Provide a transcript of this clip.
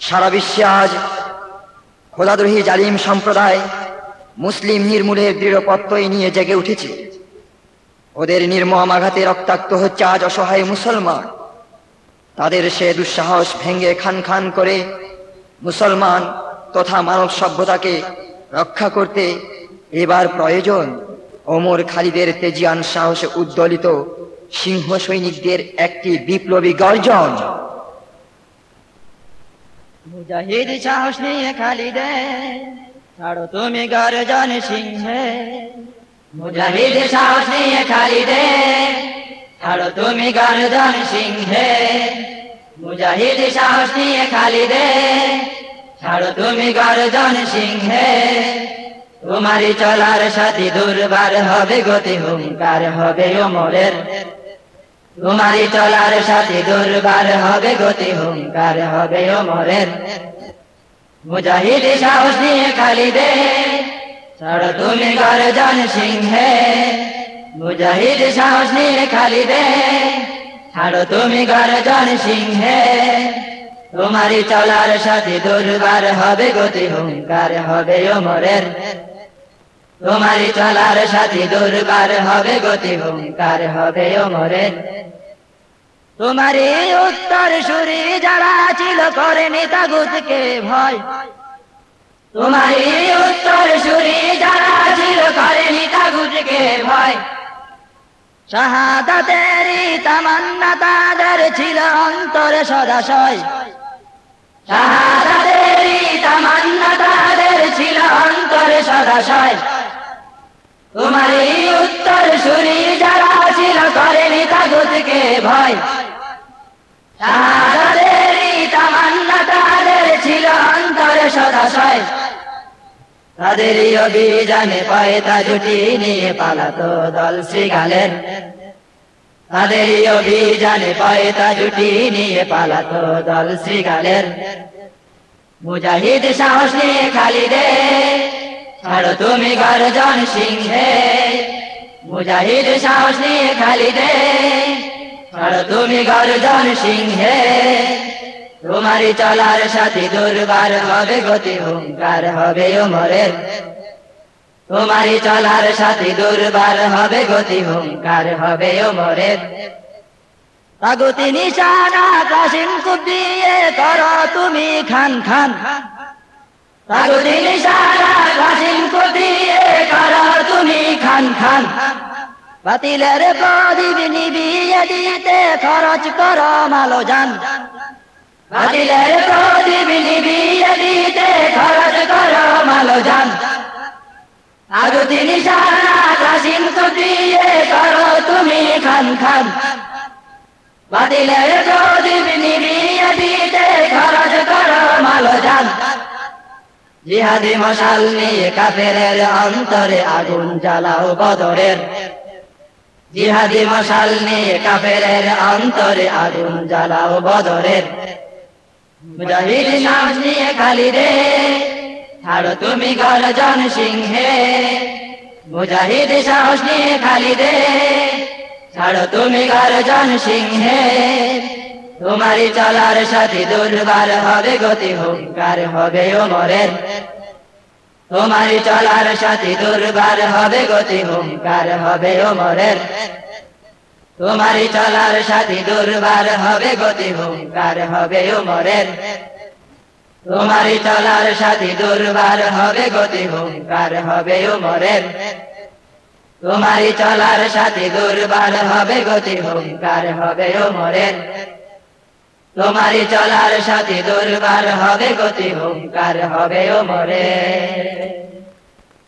সারা বিশ্বে আজ খোদাদ্রোহী জালিম সম্প্রদায় মুসলিম নির্মূলের দৃঢ় নিয়ে জেগে উঠেছে। ওদের নির্মম আঘাতে রক্তাক্ত হচ্ছে আজ অসহায় মুসলমান। তাদের সে দুঃসাহস ভেঙে খান খান করে মুসলমান তথা মানব সভ্যতাকে রক্ষা করতে এবার প্রয়োজন। ওমর খালিদের তেজিয়ান সাহসে উদ্দলিত সিংহ সৈনিকদের একটি বিপ্লবী গর্জন। মুজাহিদ সাহস নিয়ে খালিদে ছাড়ো তুমি গর্জন সিংহে। মুজাহিদ সাহস নিয়ে খালিদে ছাড়ো তুমি গর্জন সিংহে। মুজাহিদ সাহস নিয়ে খালিদে ছাড়ো তুমি গর্জন সিংহে। তোমারই চলার সাথী দুর্বার হবে, গতি হুঙ্কার হবে ওমরের তোমারই চলার সাথে দুর্বার হবে গতি, হুঙ্কার হবে ওমরের মুজাহিদ সাহস নিয়ে খালিদে ছাড় তুমি গর্জন সিংহে। মুজাহিদ সাহস নিয়ে খালিদে ছাড়ো তুমি গর্জন সিংহে। তোমারই চলার সাথে দুর্বার হবে গতি, হুঙ্কার হবে ওমরের তোমারই চলার সাথে দুর্বার হবে গতি হুঙ্কার হবে ওমরের তোমারই উত্তর সুরি যারা ছিল করেনি তাগুতকে ভয়। তোমারই উত্তর সুরি যারা ছিল করেনি তাগুতকে ভয়। শাহাদাতেরই তামান্না তাদের ছিল অন্তরে সদাশয়। শাহাদাতেরই উত্তর সুরি যারা ছিল করেনি ছিল সদাশয় অভিযানে জুটি নিয়ে পালাতো দল শ্রীগালের। তাদেরই অভিযানে পয়তা জুটি নিয়ে পালাতো দল শ্রীগালের। মুজাহিদ সাহস নিয়ে খালিদে ছাড়ো তুমি গর্জন সিংহে, মুজাহিদ সাহস নিয়ে খালিদে ছাড়ো তুমি গর্জন সিংহে, তোমারই চলার সাথে দুর্বার হবে, গতি হুঙ্কার হবে ওমরের। তোমারই চলার সাথে দুর্বার হবে, গতি হুঙ্কার হবে ওমরের। তাগতি নিশানা কাশিম কুবিয়ে করো তুমি খান খান খান। তাগতি নিশানা কাশিম কুবিয়ে করো তুমি খান খান বাতিলের প্রদীপ নিবিয়ে দিতে খরচ করো মালো যান বাতিলের প্রদীপ নিবিয়ে দিতে খরচ করো মালো যান আগুতি নিশানা কাশিম কুবিয়ে করো তুমি খান খান বাতিলের প্রদীপ নিবিয়ে দিতে খরচ করো মালো যান জিহাদি মশাল নিয়ে কাফেরের অন্তরে আগুন জ্বালাও বদরের। জিহাদি মশাল নিয়ে কাফেরের অন্তরে আগুন জ্বালাও বদরের। মুজাহিদ নাম নিয়ে খালি রে ছাড়ো তুমি গর্জন সিংহে। মুজাহিদ সাহস নিয়ে খালি রে ছাড়ো তুমি গর্জন সিংহে। তোমারই চলার সাথে দুর্বার হবে গতি, হুঙ্কার হবে ওমরের তোমারই চলার সাথে দুর্বার হবে গতি, হুঙ্কার হবে ওমরের তোমারই চলার সাথে দুর্বার হবে গতি, হুঙ্কার হবে ওমরের তোমারই চলার সাথে দুর্বার হবে গতি, হুঙ্কার হবে ওমরের তোমারই চলার সাথে দুর্বার হবে গতি, হুঙ্কার হবে ওমরের তোমারই চলার সাথে দরবার হবে গতি হুঙ্কার হবে ওমরের